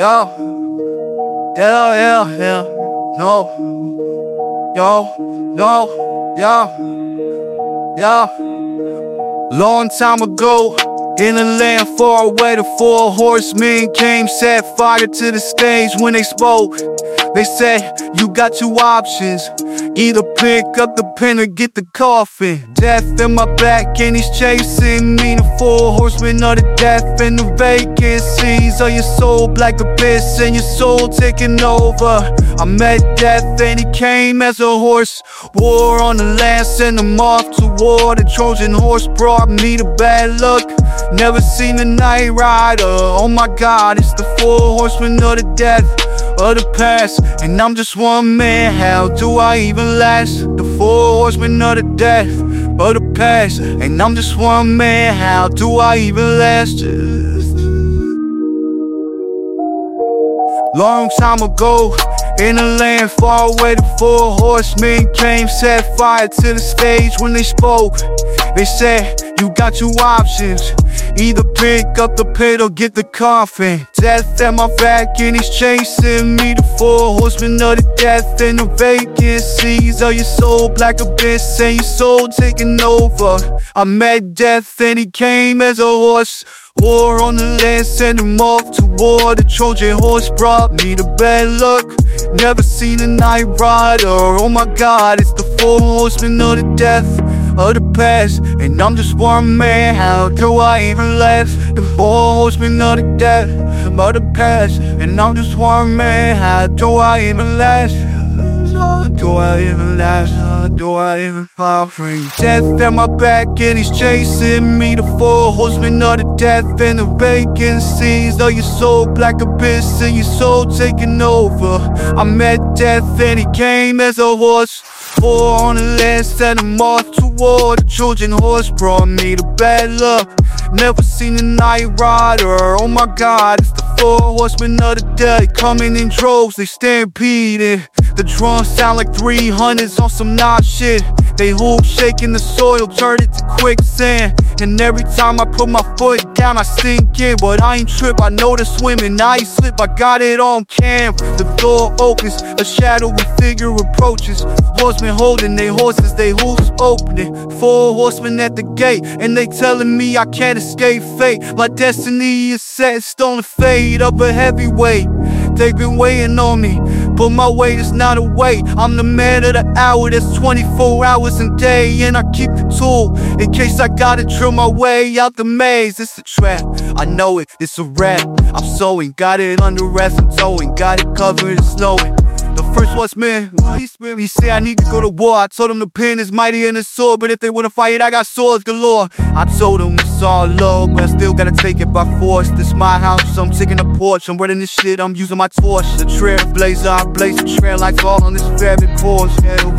Yo, yeah, yeah, yeah, no, yo, no, yo, yo. Long time ago, in a land far away, the four horsemen came, set fire to the stage when they spoke. They said, You got two options. Either pick up the pen or get the coffin. Death in my back, and he's chasing me. The four horsemen of the death and the vacancies of your soul, black abyss, and your soul taking over. I met death, and he came as a horse. War on the land, sent him off to war. The Trojan horse brought me the bad luck. Never seen a night rider. Oh my god, it's the four horsemen of the death of the past. And I'm just one man, how do I even last? The four horsemen of the death of the past. And I'm just one man, how do I even last? Long time ago, in a land far away, the four horsemen came, set fire to the stage when they spoke. They said, You got two options. Either pick up the pit or get the coffin. Death at my back and he's chasing me. The four horsemen of the death and the vacancies of your soul. Black abyss and your soul taking over. I met death and he came as a horse. War on the land, send him off to war. The Trojan horse brought me the bad luck. Never seen a night rider. Oh my god, it's the four horsemen of the death of the past. And I'm just one man, how do I even last? The four horsemen of the death of the past. And I'm just one man, how do I even last? Do I even last? How do I even fall free? Death at my back and he's chasing me. The four horsemen of the death and the vacancies of your soul, black abyss and your soul taking over. I met death and he came as a horse. Four on the land, sent him off toward. The Trojan horse brought me the bad luck. Never seen a night rider. Oh my god, it's the four horsemen of the dead coming in droves. They stampeding. The drums sound like 300s on some knob shit. They hoop shaking the soil, turn it to quicksand. And every time I put my foot down, I sink in. But I ain't trip, I know the swimming. I ain't slip, I got it on cam. The door opens, a shadowy figure approaches. Horsemen holding their horses, they hoops opening. Four horsemen at the gate, and they telling me I can't escape fate. My destiny is set in stone to fade up a heavyweight. They've been waiting on me, but my weight is not a weight. I'm the man of the hour, that's 24 hours a day, and I keep the tool in case I gotta drill my way out the maze. It's a trap, I know it, it's a rap. I'm sewing, got it under wraps, I'm towing, got it covered, it's snowing. The first was man, he said I need to go to war. I told him the pen is mighty in the sword, but if they wanna fight, I got swords galore. I told him all love, but I still gotta take it by force. This my house, so I'm taking the porch. I'm running this shit, I'm using my torch. The trailblazer, I blaze the trail like all on this fabric porch. Award.